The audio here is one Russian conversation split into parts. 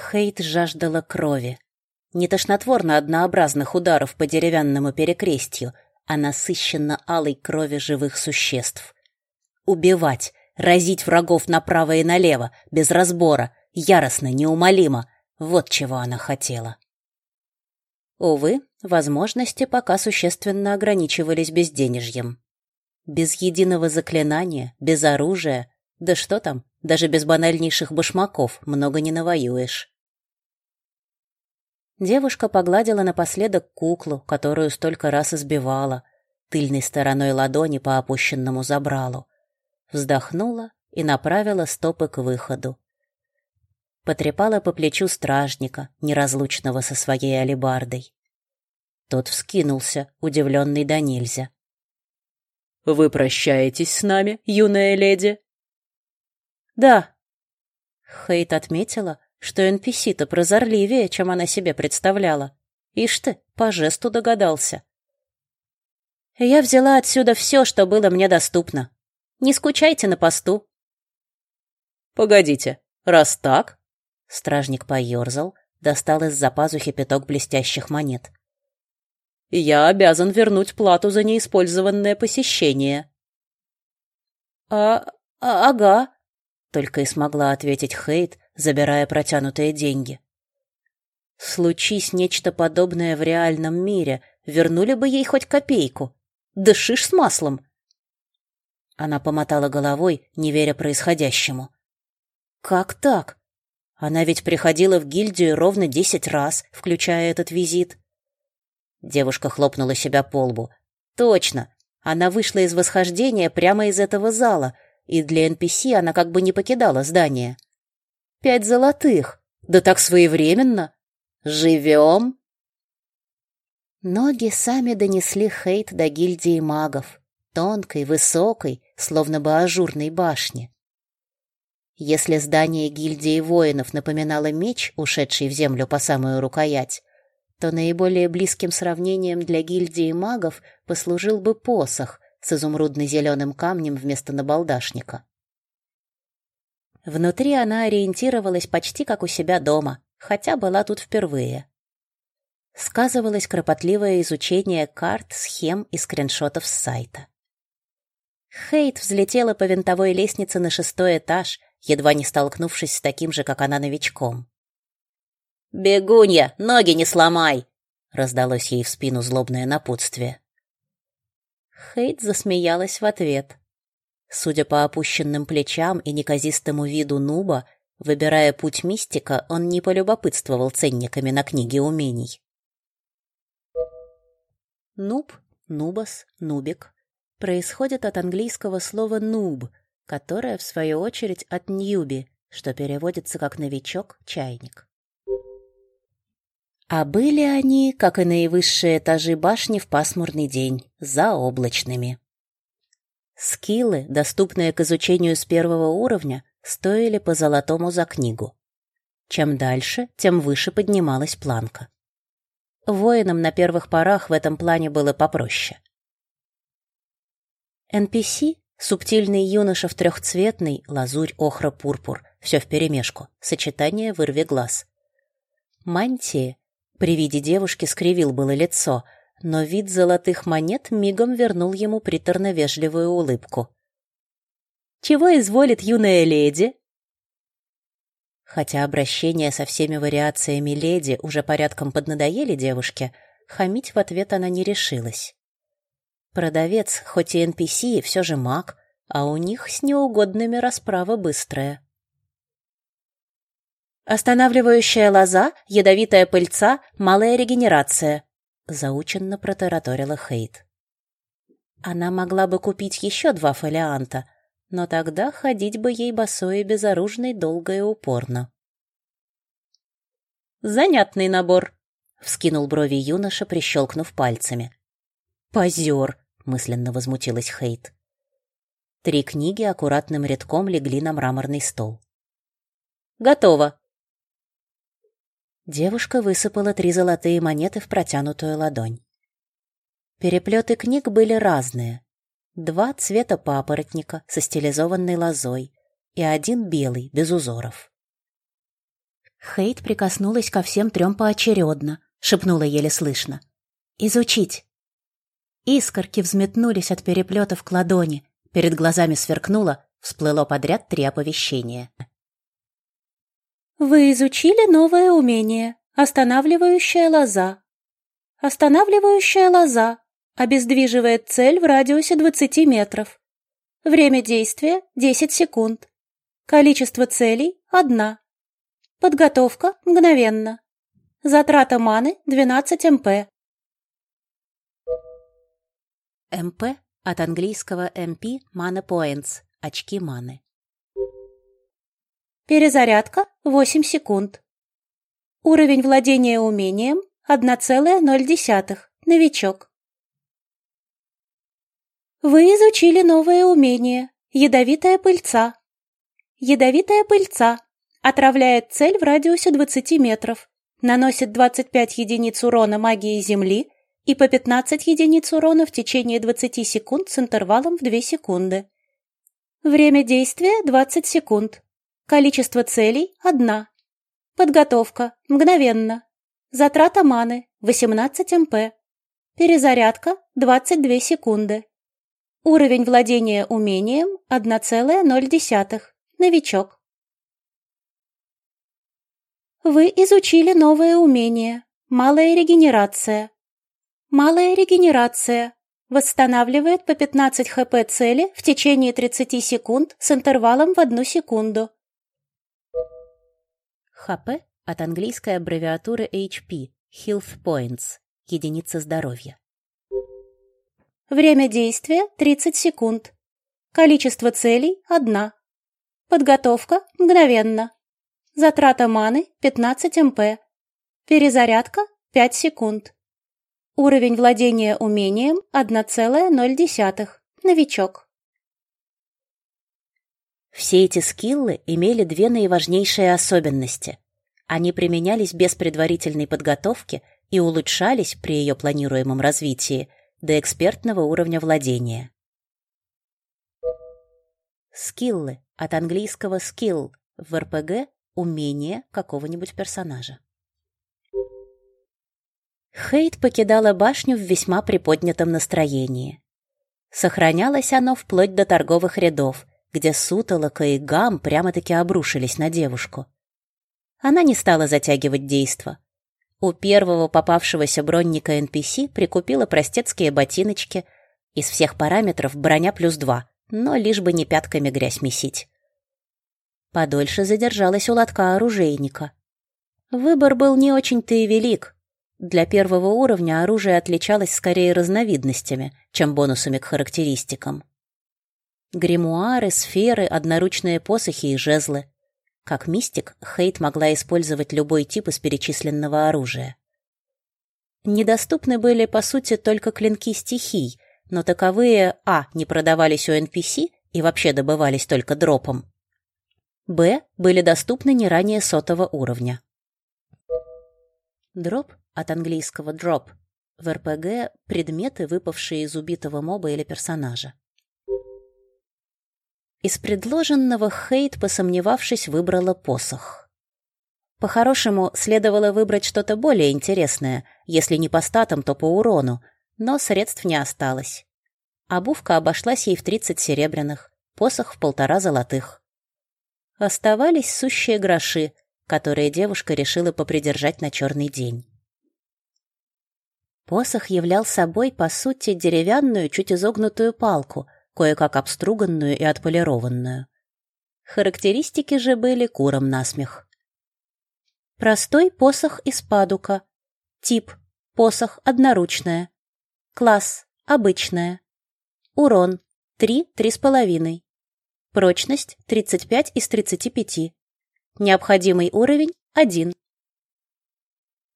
Хейт жаждала крови. Не тошнотворно однообразных ударов по деревянному перекрестью, а насыщенно алой крови живых существ. Убивать, разить врагов направо и налево, без разбора, яростно, неумолимо. Вот чего она хотела. Увы, возможности пока существенно ограничивались безденежьем. Без единого заклинания, без оружия, да что там, даже без банальнейших башмаков много не навоюешь. Девушка погладила напоследок куклу, которую столько раз избивала, тыльной стороной ладони по опущенному забралу. Вздохнула и направила стопы к выходу. Потрепала по плечу стражника, неразлучного со своей алебардой. Тот вскинулся, удивленный до нельзя. «Вы прощаетесь с нами, юная леди?» «Да». Хейт отметила, что NPC-то прозорливее, чем она себе представляла. Ишь ты, по жесту догадался. Я взяла отсюда все, что было мне доступно. Не скучайте на посту. Погодите, раз так... Стражник поерзал, достал из-за пазухи пяток блестящих монет. Я обязан вернуть плату за неиспользованное посещение. А, а ага, только и смогла ответить Хейт, забирая протянутые деньги. Случись нечто подобное в реальном мире, вернули бы ей хоть копейку. Да шиш с маслом. Она помотала головой, не веря происходящему. Как так? Она ведь приходила в гильдию ровно десять раз, включая этот визит. Девушка хлопнула себя по лбу. Точно, она вышла из восхождения прямо из этого зала, и для NPC она как бы не покидала здание. Пять золотых. Да так своевременно. Живем. Ноги сами донесли Хейт до гильдии магов, тонкой, высокой, словно бы ажурной башни. Если здание гильдии воинов напоминало меч, ушедший в землю по самую рукоять, то наиболее близким сравнением для гильдии магов послужил бы посох с изумрудно-зеленым камнем вместо набалдашника. Внутри она ориентировалась почти как у себя дома, хотя была тут впервые. Сказывалось кропотливое изучение карт, схем и скриншотов с сайта. Хейт взлетела по винтовой лестнице на шестой этаж, едва не столкнувшись с таким же, как она, новичком. «Бегунья, ноги не сломай!» — раздалось ей в спину злобное напутствие. Хейт засмеялась в ответ. Судя по опущенным плечам и неказистому виду нуба, выбирая путь мистика, он не полюбопытствовал ценниками на книге умений. Нуб, нубас, нубик происходит от английского слова «нуб», которое, в свою очередь, от «ньюби», что переводится как «новичок», «чайник». А были они, как и наивысшие этажи башни в пасмурный день, заоблачными. Скиллы, доступные к изучению с первого уровня, стоили по золотому за книгу. Чем дальше, тем выше поднималась планка. Воинам на первых порах в этом плане было попроще. NPC — субтильный юноша в трехцветный, лазурь, охра, пурпур, все вперемешку, сочетание вырви глаз. Мантии — при виде девушки скривил было лицо — но вид золотых монет мигом вернул ему приторно-вежливую улыбку. «Чего изволит юная леди?» Хотя обращения со всеми вариациями леди уже порядком поднадоели девушке, хамить в ответ она не решилась. Продавец, хоть и NPC, все же маг, а у них с неугодными расправа быстрая. Останавливающая лоза, ядовитая пыльца, малая регенерация заученно протараторила Хейт. Она могла бы купить еще два фолианта, но тогда ходить бы ей босой и безоружной долго и упорно. «Занятный набор», — вскинул брови юноша, прищелкнув пальцами. «Позер», — мысленно возмутилась Хейт. Три книги аккуратным рядком легли на мраморный стол. «Готово», Девушка высыпала три золотые монеты в протянутую ладонь. Переплеты книг были разные. Два цвета папоротника со стилизованной лозой и один белый, без узоров. Хейт прикоснулась ко всем трем поочередно, шепнула еле слышно. «Изучить!» Искорки взметнулись от переплетов к ладони, перед глазами сверкнуло, всплыло подряд три оповещения. «Вы изучили новое умение. Останавливающая лоза. Останавливающая лоза обездвиживает цель в радиусе 20 метров. Время действия – 10 секунд. Количество целей – одна. Подготовка – мгновенно. Затрата маны – 12 МП. МП от английского MP – Mana Points – очки маны. Перезарядка – 8 секунд. Уровень владения умением – 1,0. Новичок. Вы изучили новое умение – ядовитая пыльца. Ядовитая пыльца отравляет цель в радиусе 20 метров, наносит 25 единиц урона магии Земли и по 15 единиц урона в течение 20 секунд с интервалом в 2 секунды. Время действия – 20 секунд. Количество целей – одна. Подготовка – мгновенно. Затрата маны – 18 МП. Перезарядка – 22 секунды. Уровень владения умением – 1,0. Новичок. Вы изучили новое умение – малая регенерация. Малая регенерация восстанавливает по 15 хп цели в течение 30 секунд с интервалом в 1 секунду. ХП от английской аббревиатуры HP – Health Points – единица здоровья. Время действия – 30 секунд. Количество целей – одна. Подготовка – мгновенно. Затрата маны – 15 МП. Перезарядка – 5 секунд. Уровень владения умением – 1,0. Новичок. Все эти скиллы имели две наиважнейшие особенности. Они применялись без предварительной подготовки и улучшались при ее планируемом развитии до экспертного уровня владения. Скиллы от английского skill в РПГ – умение какого-нибудь персонажа. Хейт покидала башню в весьма приподнятом настроении. Сохранялось оно вплоть до торговых рядов, где сутолока и гам прямо-таки обрушились на девушку. Она не стала затягивать действо. У первого попавшегося бронника NPC прикупила простецкие ботиночки. Из всех параметров броня плюс два, но лишь бы не пятками грязь месить. Подольше задержалась у лотка оружейника. Выбор был не очень-то и велик. Для первого уровня оружие отличалось скорее разновидностями, чем бонусами к характеристикам. Гримуары, сферы, одноручные посохи и жезлы. Как мистик, Хейт могла использовать любой тип из перечисленного оружия. Недоступны были, по сути, только клинки стихий, но таковые а. не продавались у NPC и вообще добывались только дропом. б. были доступны не ранее сотого уровня. Дроп от английского drop в РПГ – предметы, выпавшие из убитого моба или персонажа. Из предложенного Хейт, посомневавшись, выбрала посох. По-хорошему, следовало выбрать что-то более интересное, если не по статам, то по урону, но средств не осталось. Обувка обошлась ей в 30 серебряных, посох в полтора золотых. Оставались сущие гроши, которые девушка решила попридержать на черный день. Посох являл собой, по сути, деревянную, чуть изогнутую палку — кое-как обструганную и отполированную. Характеристики же были куром насмех. Простой посох из падука. Тип – посох одноручная. Класс – обычная. Урон – 3-3,5. Прочность – 35 из 35. Необходимый уровень – 1.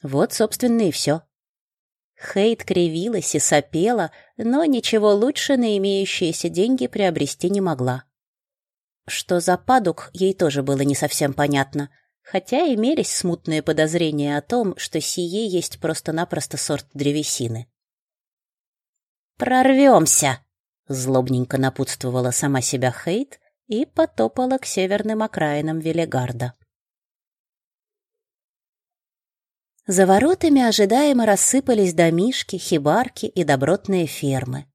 Вот, собственно, и все. Хейт кривилась и сопела, но ничего лучше на имеющиеся деньги приобрести не могла. Что за падук, ей тоже было не совсем понятно, хотя имелись смутные подозрения о том, что сие есть просто-напросто сорт древесины. «Прорвемся!» — злобненько напутствовала сама себя Хейт и потопала к северным окраинам Велегарда. За воротами ожидаемо рассыпались домишки, хибарки и добротные фермы.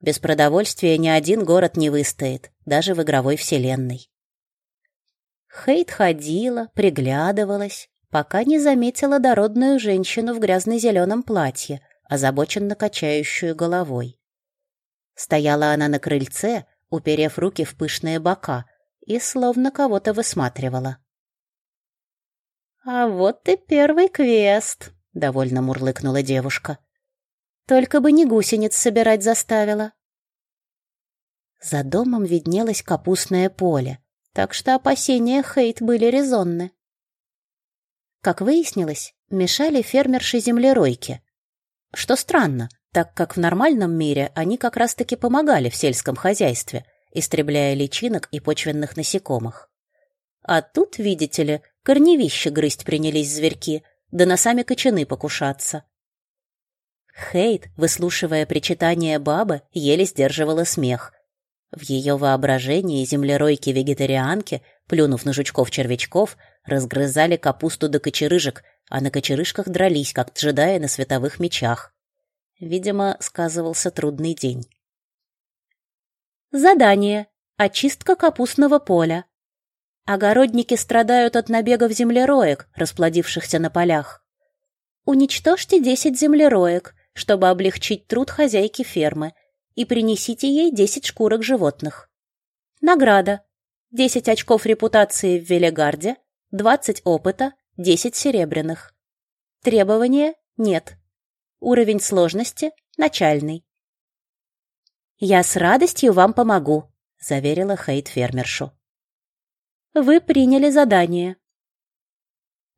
Без продовольствия ни один город не выстоит, даже в игровой вселенной. Хейт ходила, приглядывалась, пока не заметила дородную женщину в грязно-зеленом платье, озабоченно качающую головой. Стояла она на крыльце, уперев руки в пышные бока, и словно кого-то высматривала. «А вот и первый квест», — довольно мурлыкнула девушка. «Только бы не гусениц собирать заставила». За домом виднелось капустное поле, так что опасения Хейт были резонны. Как выяснилось, мешали фермерши-землеройки. Что странно, так как в нормальном мире они как раз-таки помогали в сельском хозяйстве, истребляя личинок и почвенных насекомых. А тут, видите ли, Корневище грызть принялись зверьки, да на сами кочаны покушаться. Хейт, выслушивая причитания бабы, еле сдерживала смех. В ее воображении землеройки-вегетарианки, плюнув на жучков-червячков, разгрызали капусту до кочерыжек, а на кочерыжках дрались, как джедаи на световых мечах. Видимо, сказывался трудный день. Задание. Очистка капустного поля. Огородники страдают от набегов землероек, расплодившихся на полях. Уничтожьте 10 землероек, чтобы облегчить труд хозяйки фермы, и принесите ей 10 шкурок животных. Награда. 10 очков репутации в Велегарде, 20 опыта, 10 серебряных. Требования нет. Уровень сложности начальный. «Я с радостью вам помогу», — заверила Хейт фермершу. Вы приняли задание.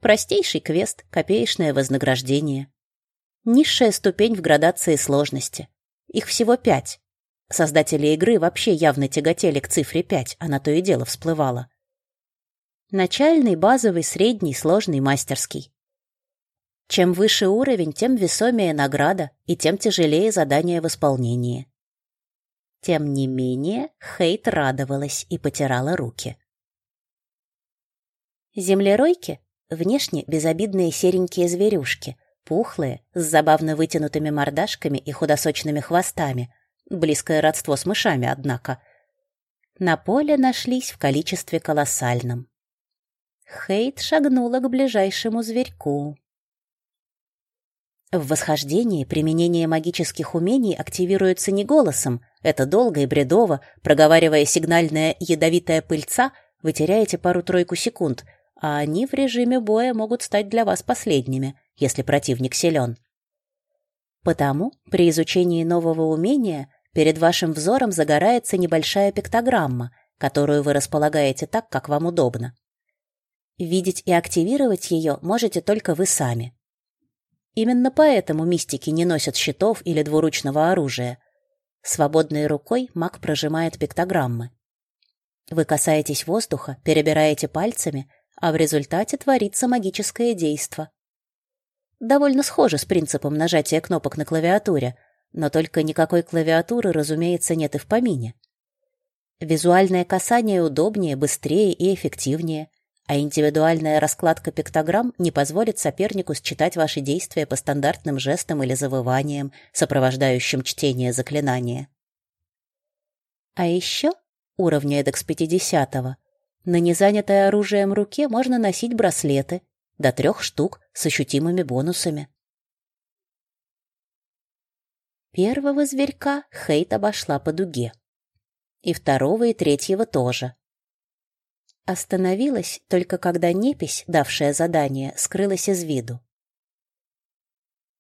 Простейший квест, копеечное вознаграждение. Низшая ступень в градации сложности. Их всего пять. Создатели игры вообще явно тяготели к цифре пять, она то и дело всплывала. Начальный, базовый, средний, сложный, мастерский. Чем выше уровень, тем весомее награда и тем тяжелее задание в исполнении. Тем не менее, Хейт радовалась и потирала руки. Землеройки — внешне безобидные серенькие зверюшки, пухлые, с забавно вытянутыми мордашками и худосочными хвостами, близкое родство с мышами, однако. На поле нашлись в количестве колоссальном. Хейт шагнула к ближайшему зверьку. В восхождении применение магических умений активируется не голосом, это долго и бредово, проговаривая сигнальное «ядовитая пыльца», вы теряете пару-тройку секунд — а они в режиме боя могут стать для вас последними, если противник силен. Потому при изучении нового умения перед вашим взором загорается небольшая пиктограмма, которую вы располагаете так, как вам удобно. Видеть и активировать ее можете только вы сами. Именно поэтому мистики не носят щитов или двуручного оружия. Свободной рукой маг прожимает пиктограммы. Вы касаетесь воздуха, перебираете пальцами а в результате творится магическое действо. Довольно схоже с принципом нажатия кнопок на клавиатуре, но только никакой клавиатуры, разумеется, нет и в помине. Визуальное касание удобнее, быстрее и эффективнее, а индивидуальная раскладка пиктограмм не позволит сопернику считать ваши действия по стандартным жестам или завываниям, сопровождающим чтение заклинания. А еще уровня эдакс 50 на незанятой оружием руке можно носить браслеты, до трех штук с ощутимыми бонусами. Первого зверька Хейт обошла по дуге. И второго, и третьего тоже. Остановилась только когда непись, давшая задание, скрылась из виду.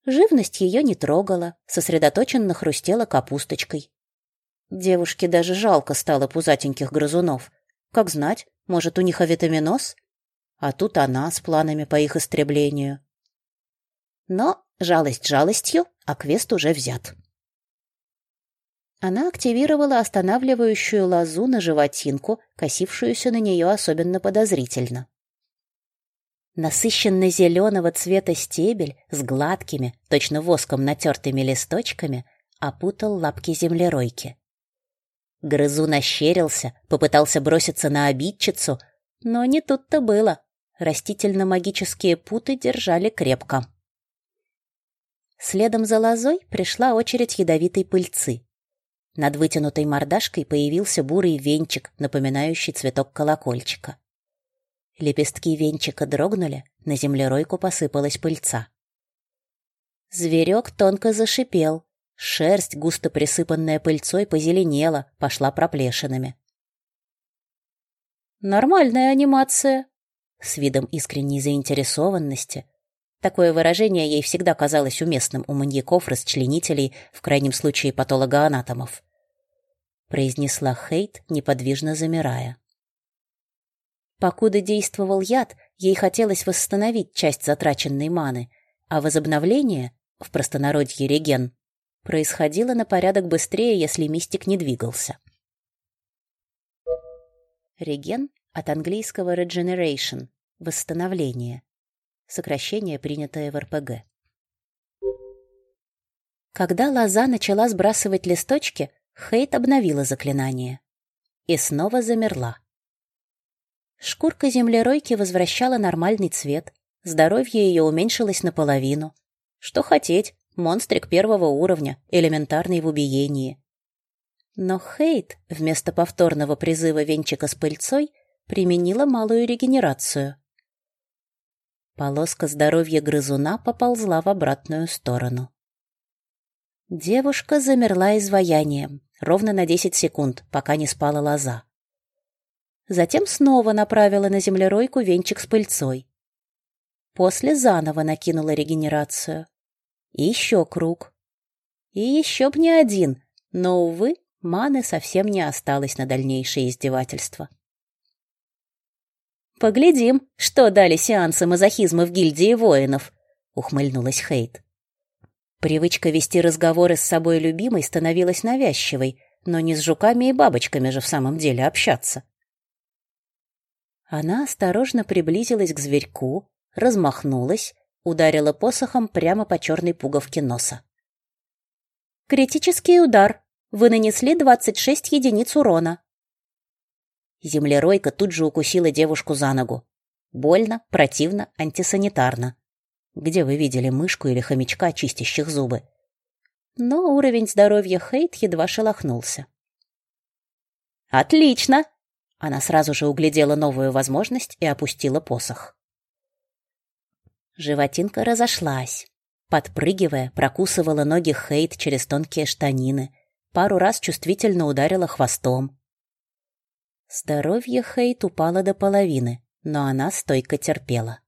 Живность ее не трогала, сосредоточенно хрустела капусточкой. Девушке даже жалко стало пузатеньких грызунов. Как знать, может, у них авитаминоз? А тут она с планами по их истреблению. Но жалость жалостью, а квест уже взят. Она активировала останавливающую лозу на животинку, косившуюся на нее особенно подозрительно. Насыщенно-зеленого цвета стебель с гладкими, точно воском натертыми листочками опутал лапки землеройки. Грызун ощерился, попытался броситься на обидчицу, но не тут-то было. Растительно-магические путы держали крепко. Следом за лозой пришла очередь ядовитой пыльцы. Над вытянутой мордашкой появился бурый венчик, напоминающий цветок колокольчика. Лепестки венчика дрогнули, на землеройку посыпалась пыльца. Зверек тонко зашипел, шерсть, густо присыпанная пыльцой, позеленела, пошла проплешинами. «Нормальная анимация», — с видом искренней заинтересованности. Такое выражение ей всегда казалось уместным у маньяков-расчленителей, в крайнем случае патологоанатомов. Произнесла Хейт, неподвижно замирая. Покуда действовал яд, ей хотелось восстановить часть затраченной маны, а возобновление, в простонародье реген, происходило на порядок быстрее, если мистик не двигался. Реген от английского regeneration – восстановление. Сокращение, принятое в РПГ. Когда лоза начала сбрасывать листочки, Хейт обновила заклинание. И снова замерла. Шкурка землеройки возвращала нормальный цвет, здоровье ее уменьшилось наполовину. Что хотеть, монстрик первого уровня, элементарный в убиении. Но Хейт вместо повторного призыва венчика с пыльцой применила малую регенерацию. Полоска здоровья грызуна поползла в обратную сторону. Девушка замерла изваянием, ровно на 10 секунд, пока не спала лоза. Затем снова направила на землеройку венчик с пыльцой. После заново накинула регенерацию. И еще круг. И еще б не один, но, увы, маны совсем не осталось на дальнейшее издевательство. «Поглядим, что дали сеансы мазохизма в гильдии воинов», — ухмыльнулась Хейт. Привычка вести разговоры с собой любимой становилась навязчивой, но не с жуками и бабочками же в самом деле общаться. Она осторожно приблизилась к зверьку, размахнулась, ударила посохом прямо по черной пуговке носа. «Критический удар. Вы нанесли 26 единиц урона». Землеройка тут же укусила девушку за ногу. Больно, противно, антисанитарно. Где вы видели мышку или хомячка, чистящих зубы? Но уровень здоровья Хейт едва шелохнулся. «Отлично!» Она сразу же углядела новую возможность и опустила посох. Животинка разошлась. Подпрыгивая, прокусывала ноги Хейт через тонкие штанины, пару раз чувствительно ударила хвостом. Здоровье Хейт упало до половины, но она стойко терпела.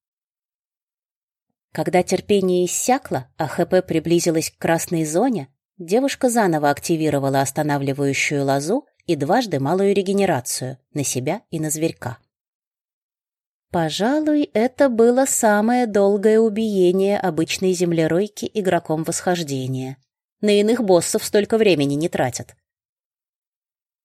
Когда терпение иссякло, а ХП приблизилась к красной зоне, девушка заново активировала останавливающую лозу и дважды малую регенерацию на себя и на зверька. Пожалуй, это было самое долгое убиение обычной землеройки игроком восхождения. На иных боссов столько времени не тратят.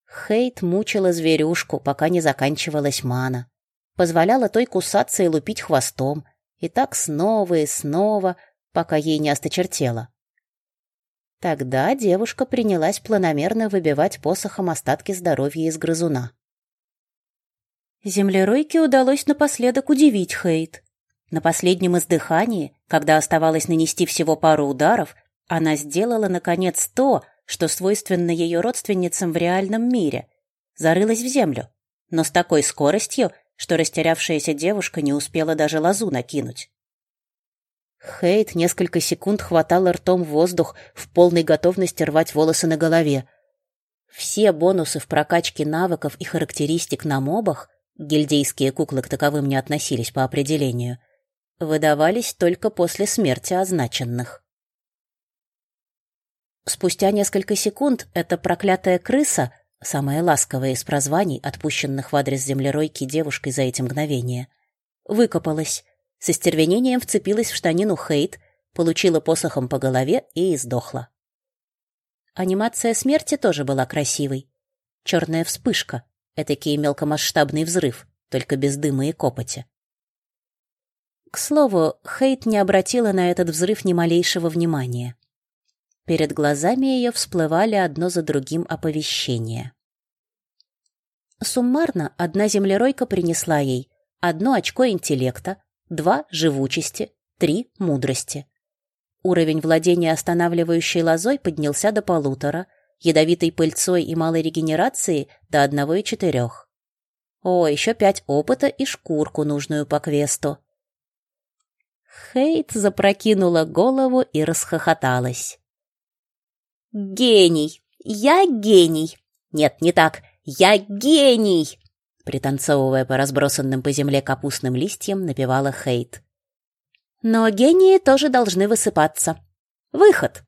Хейт мучила зверюшку, пока не заканчивалась мана. Позволяла той кусаться и лупить хвостом. И так снова и снова, пока ей не осточертело. Тогда девушка принялась планомерно выбивать посохом остатки здоровья из грызуна. Землеройке удалось напоследок удивить Хейт. На последнем издыхании, когда оставалось нанести всего пару ударов, она сделала, наконец, то, что свойственно ее родственницам в реальном мире. Зарылась в землю, но с такой скоростью, что растерявшаяся девушка не успела даже лозу накинуть. Хейт несколько секунд хватал ртом воздух в полной готовности рвать волосы на голове. Все бонусы в прокачке навыков и характеристик на мобах, гильдейские куклы к таковым не относились по определению, выдавались только после смерти означенных. Спустя несколько секунд эта проклятая крыса, самая ласковая из прозваний, отпущенных в адрес землеройки девушкой за эти мгновения, выкопалась со стервенением вцепилась в штанину Хейт, получила посохом по голове и сдохла. Анимация смерти тоже была красивой. Черная вспышка, этакий мелкомасштабный взрыв, только без дыма и копоти. К слову, Хейт не обратила на этот взрыв ни малейшего внимания. Перед глазами ее всплывали одно за другим оповещения. Суммарно одна землеройка принесла ей одно очко интеллекта, два — живучести, три — мудрости. Уровень владения останавливающей лозой поднялся до полутора, ядовитой пыльцой и малой регенерации до одного и четырех. О, еще пять опыта и шкурку, нужную по квесту. Хейт запрокинула голову и расхохоталась. «Гений! Я гений! Нет, не так! Я гений!» Пританцовывая по разбросанным по земле капустным листьям, напевала Хейт. «Но гении тоже должны высыпаться. Выход!»